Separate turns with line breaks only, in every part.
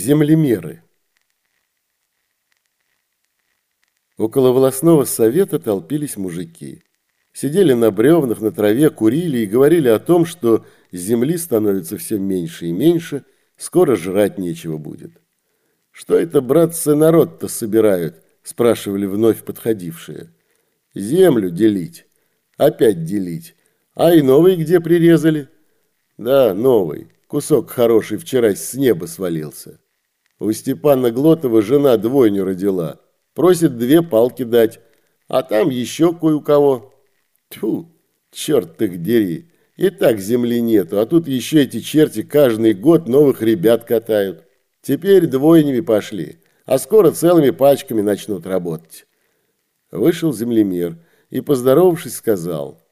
Землемеры. Около волосного совета толпились мужики. Сидели на бревнах, на траве, курили и говорили о том, что земли становится все меньше и меньше, скоро жрать нечего будет. «Что это, братцы, народ-то собирают?» – спрашивали вновь подходившие. «Землю делить. Опять делить. А и новый где прирезали?» «Да, новый. Кусок хороший вчера с неба свалился. У Степана Глотова жена двойню родила. Просит две палки дать. А там еще кое-у кого. Тьфу, черт их дери. И так земли нету, а тут еще эти черти каждый год новых ребят катают. Теперь двойнями пошли, а скоро целыми пачками начнут работать. Вышел землемер и, поздоровавшись, сказал,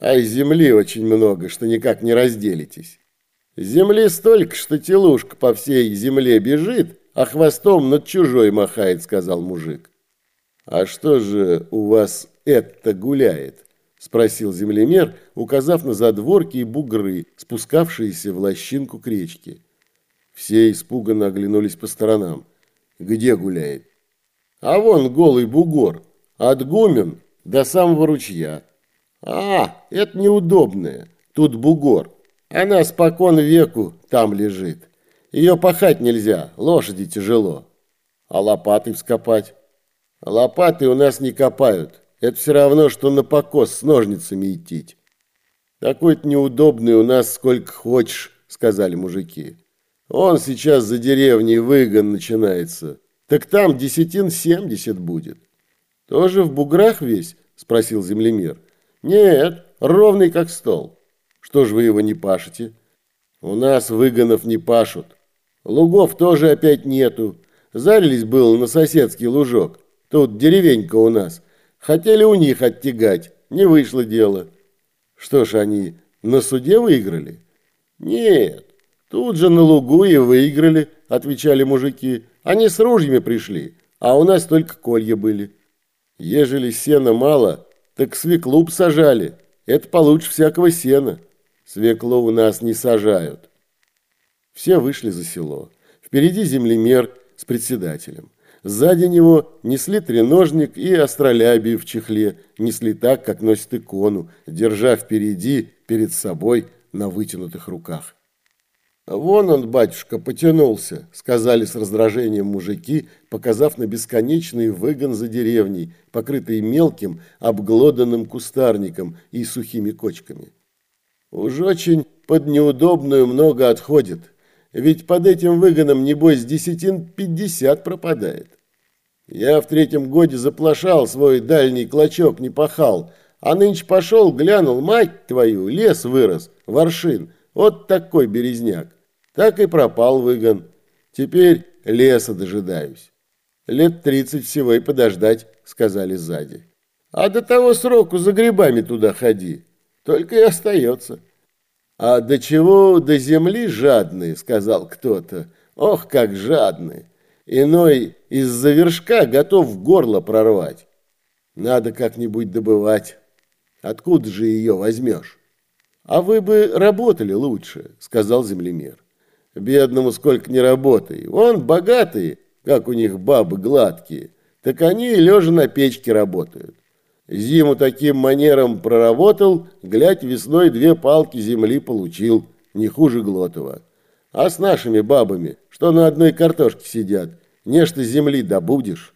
«Ай, земли очень много, что никак не разделитесь. Земли столько, что телушка по всей земле бежит, а хвостом над чужой махает, сказал мужик. А что же у вас это гуляет? Спросил землемер, указав на задворки и бугры, спускавшиеся в лощинку к речке. Все испуганно оглянулись по сторонам. Где гуляет? А вон голый бугор, от гумен до самого ручья. А, это неудобное, тут бугор. Она спокон веку там лежит. Ее пахать нельзя, лошади тяжело. А лопаты вскопать? Лопаты у нас не копают. Это все равно, что на покос с ножницами идти. Такой-то неудобный у нас сколько хочешь, сказали мужики. Он сейчас за деревней выгон начинается. Так там десятин семьдесят будет. Тоже в буграх весь? Спросил землемер. Нет, ровный как стол. Что ж вы его не пашете? У нас выгонов не пашут. Лугов тоже опять нету. Зарились было на соседский лужок. Тут деревенька у нас. Хотели у них оттягать. Не вышло дело. Что ж они на суде выиграли? Нет. Тут же на лугу и выиграли, отвечали мужики. Они с ружьями пришли, а у нас только колья были. Ежели сена мало, так свеклу сажали. Это получше всякого сена. Свекло у нас не сажают. Все вышли за село. Впереди землемер с председателем. Сзади него несли треножник и астролябию в чехле, несли так, как носит икону, держа впереди, перед собой, на вытянутых руках. «Вон он, батюшка, потянулся», — сказали с раздражением мужики, показав на бесконечный выгон за деревней, покрытый мелким, обглоданным кустарником и сухими кочками. Уж очень под неудобную много отходит. Ведь под этим выгоном, небось, десятин пятьдесят пропадает. Я в третьем годе заплашал свой дальний клочок, не пахал. А нынче пошел, глянул, мать твою, лес вырос, воршин. Вот такой березняк. Так и пропал выгон. Теперь леса дожидаюсь. Лет тридцать всего и подождать, сказали сзади. А до того сроку за грибами туда ходи. Только и остается. А до чего до земли жадные, сказал кто-то. Ох, как жадные. Иной из-за вершка готов горло прорвать. Надо как-нибудь добывать. Откуда же ее возьмешь? А вы бы работали лучше, сказал землемер. Бедному сколько не работай. Вон богатые, как у них бабы гладкие, так они лежа на печке работают. Зиму таким манером проработал, глядь, весной две палки земли получил, не хуже Глотова. А с нашими бабами, что на одной картошке сидят, нечто земли добудешь.